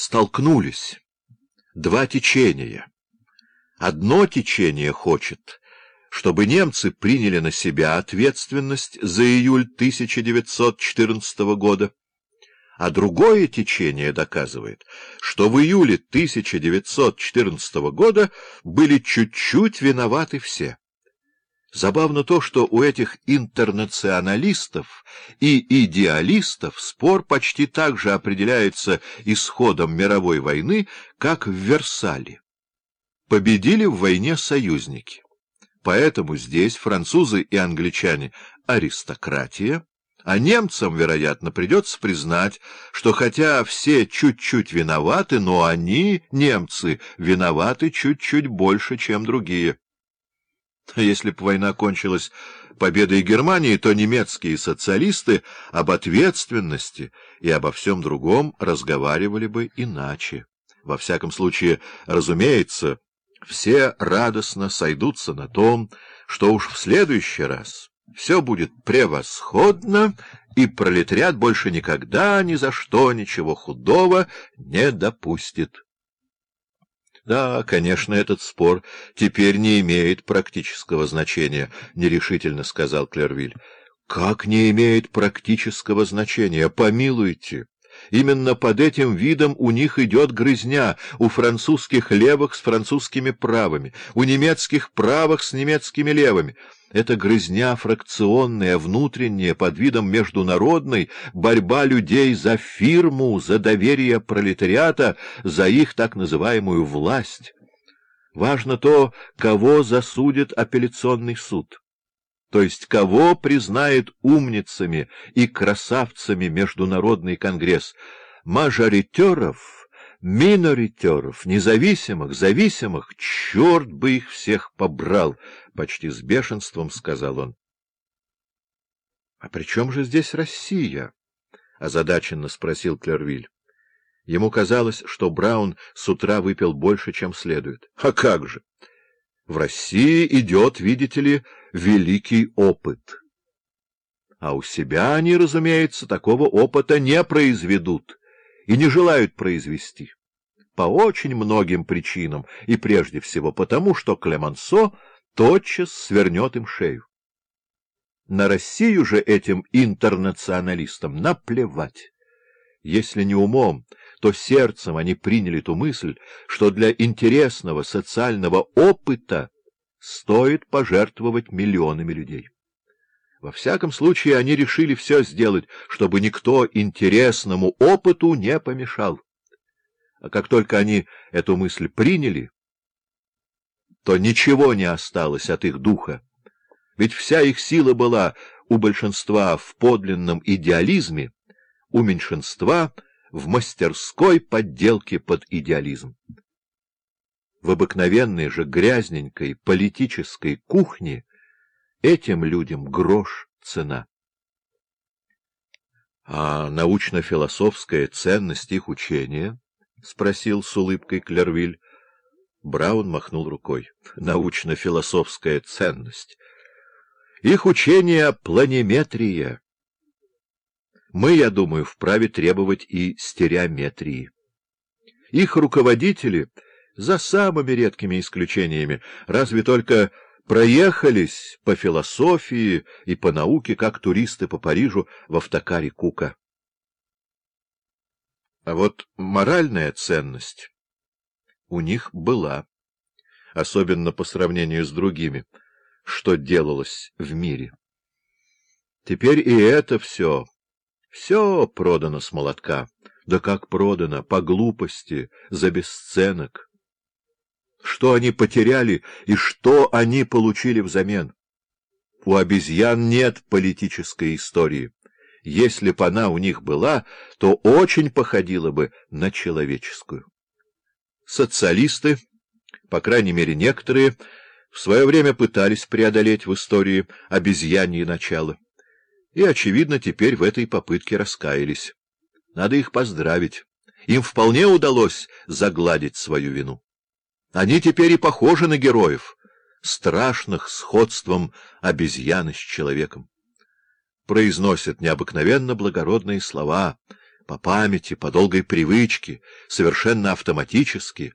столкнулись два течения. Одно течение хочет, чтобы немцы приняли на себя ответственность за июль 1914 года, а другое течение доказывает, что в июле 1914 года были чуть-чуть виноваты все. Забавно то, что у этих интернационалистов и идеалистов спор почти так же определяется исходом мировой войны, как в Версале. Победили в войне союзники. Поэтому здесь французы и англичане — аристократия, а немцам, вероятно, придется признать, что хотя все чуть-чуть виноваты, но они, немцы, виноваты чуть-чуть больше, чем другие. Если бы война кончилась победой Германии, то немецкие социалисты об ответственности и обо всем другом разговаривали бы иначе. Во всяком случае, разумеется, все радостно сойдутся на том, что уж в следующий раз все будет превосходно, и пролетариат больше никогда ни за что ничего худого не допустит. Да, конечно, этот спор теперь не имеет практического значения, — нерешительно сказал Клервиль. — Как не имеет практического значения? Помилуйте. Именно под этим видом у них идет грызня, у французских левых с французскими правыми, у немецких правых с немецкими левыми. Это грызня фракционная, внутренняя, под видом международной, борьба людей за фирму, за доверие пролетариата, за их так называемую власть. Важно то, кого засудит апелляционный суд то есть кого признает умницами и красавцами Международный конгресс, мажоритеров, миноритеров, независимых, зависимых, черт бы их всех побрал, — почти с бешенством сказал он. — А при чем же здесь Россия? — озадаченно спросил Клервиль. Ему казалось, что Браун с утра выпил больше, чем следует. — А как же! В России идет, видите ли, великий опыт. А у себя они, разумеется, такого опыта не произведут и не желают произвести. По очень многим причинам, и прежде всего потому, что Клемансо тотчас свернет им шею. На Россию же этим интернационалистам наплевать. Если не умом, то сердцем они приняли ту мысль, что для интересного социального опыта стоит пожертвовать миллионами людей. Во всяком случае, они решили все сделать, чтобы никто интересному опыту не помешал. А как только они эту мысль приняли, то ничего не осталось от их духа. Ведь вся их сила была у большинства в подлинном идеализме, у меньшинства — в мастерской подделке под идеализм. В обыкновенной же грязненькой политической кухне этим людям грош цена. — А научно-философская ценность их учения? — спросил с улыбкой Клервиль. Браун махнул рукой. — Научно-философская ценность. Их учение — планиметрия. Мы, я думаю, вправе требовать и стереометрии. Их руководители, за самыми редкими исключениями, разве только проехались по философии и по науке, как туристы по Парижу в автокаре Кука. А вот моральная ценность у них была, особенно по сравнению с другими, что делалось в мире. Теперь и это все все продано с молотка. Да как продано, по глупости, за бесценок. Что они потеряли и что они получили взамен? У обезьян нет политической истории. Если бы она у них была, то очень походила бы на человеческую. Социалисты, по крайней мере некоторые, в свое время пытались преодолеть в истории обезьянье начало и, очевидно, теперь в этой попытке раскаялись. Надо их поздравить. Им вполне удалось загладить свою вину. Они теперь и похожи на героев, страшных сходством обезьяны с человеком. Произносят необыкновенно благородные слова, по памяти, по долгой привычке, совершенно автоматически